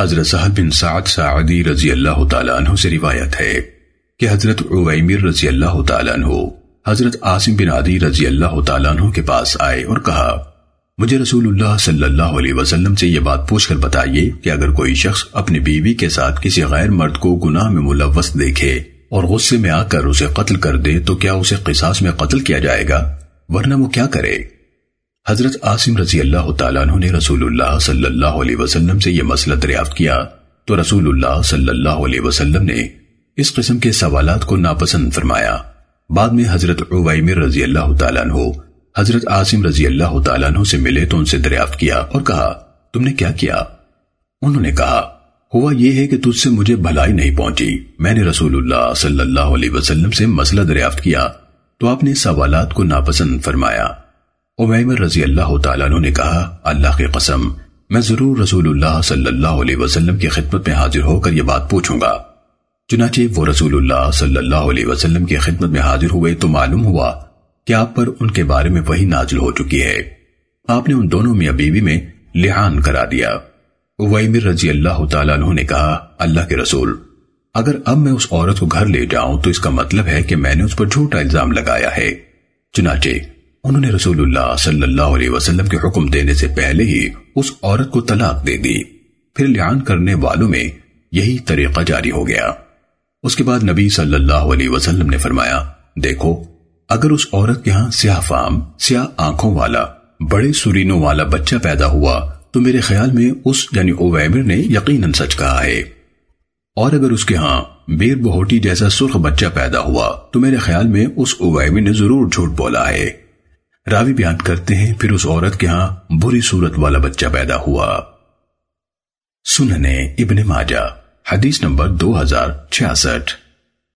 حضرت سہل بن سعد سعدی رضی اللہ تعالیٰ عنہ سے روایت ہے کہ حضرت عویمر رضی اللہ تعالیٰ عنہ حضرت عاصم بن عدی رضی اللہ تعالیٰ عنہ کے پاس آئے اور کہا، مجھے رسول اللہ صلی اللہ علیہ وسلم سے یہ بات پوچھ کر بتائیے کہ اگر کوئی شخص اپنی بیوی کے ساتھ کسی غیر مرد کو گناہ میں ملوث دیکھے اور غصے میں آ کر اسے قتل کر دے تو کیا اسے قصاص میں قتل کیا جائے گا؟ ورنہ وہ کیا کرے؟ حضرت عاصم رضی اللہ تعالیٰ عنہ نے رسول اللہ صلی اللہ علیہ وسلم سے یہ مسئلہ دریافت کیا تو رسول اللہ صلی اللہ علیہ وسلم نے اس قسم کے سوالات کو ناپسند فرمایا۔ بعد میں حضرت عویمر رضی اللہ تعالیٰ عنہ، حضرت عاصم رضی اللہ تعالیٰ عنہ سے ملے تو ان سے دریافت کیا اور کہا، تم نے کیا کیا؟ انہوں نے کہا، ہوا یہ ہے کہ تجھ سے مجھے بھلائی نہیں پہنچی۔ میں نے رسول اللہ صلی اللہ علیہ وسلم سے مسئلہ دریافت کیا تو آپ نے سوالات کو ناپسند فرمایا۔ عمیمر رضی اللہ تعالیٰ عنہ نے کہا، اللہ کی قسم، میں ضرور رسول اللہ صلی اللہ علیہ وسلم کی خدمت میں حاضر ہو کر یہ بات پوچھوں گا۔ چنانچہ وہ رسول اللہ صلی اللہ علیہ وسلم کی خدمت میں حاضر ہوئے تو معلوم ہوا کہ آپ پر ان کے بارے میں وہی نازل ہو چکی ہے۔ آپ نے ان دونوں میاں بیوی میں لحان کرا دیا۔ ویمر رضی اللہ تعالیٰ عنہ نے کہا، اللہ کے رسول، اگر اب میں اس عورت کو گھر لے جاؤں تو اس کا مطلب ہے کہ میں نے اس پر جھوٹا الزام لگایا ہے۔ چنانچہ انہوں نے رسول اللہ صلی اللہ علیہ وسلم کے حکم دینے سے پہلے ہی اس عورت کو طلاق دے دی۔ پھر لعان کرنے والوں میں یہی طریقہ جاری ہو گیا۔ اس کے بعد نبی صلی اللہ علیہ وسلم نے فرمایا، دیکھو، اگر اس عورت کے ہاں سیاہ فام، سیاہ آنکھوں والا، بڑے سرینوں والا بچہ پیدا ہوا، تو میرے خیال میں اس یعنی اویمر نے یقیناً سچ کہا ہے۔ اور اگر اس کے ہاں بیر بہوٹی جیسا سرخ بچہ پیدا ہوا، تو میرے خیال میں اس اویمر نے ضرور جھوٹ بولا ہے۔ راوی بیان کرتے ہیں، پھر اس عورت کے ہاں بری صورت والا بچہ پیدا ہوا۔ سننے ابن ماجہ، حدیث نمبر دو ہزار چھیاسٹھ۔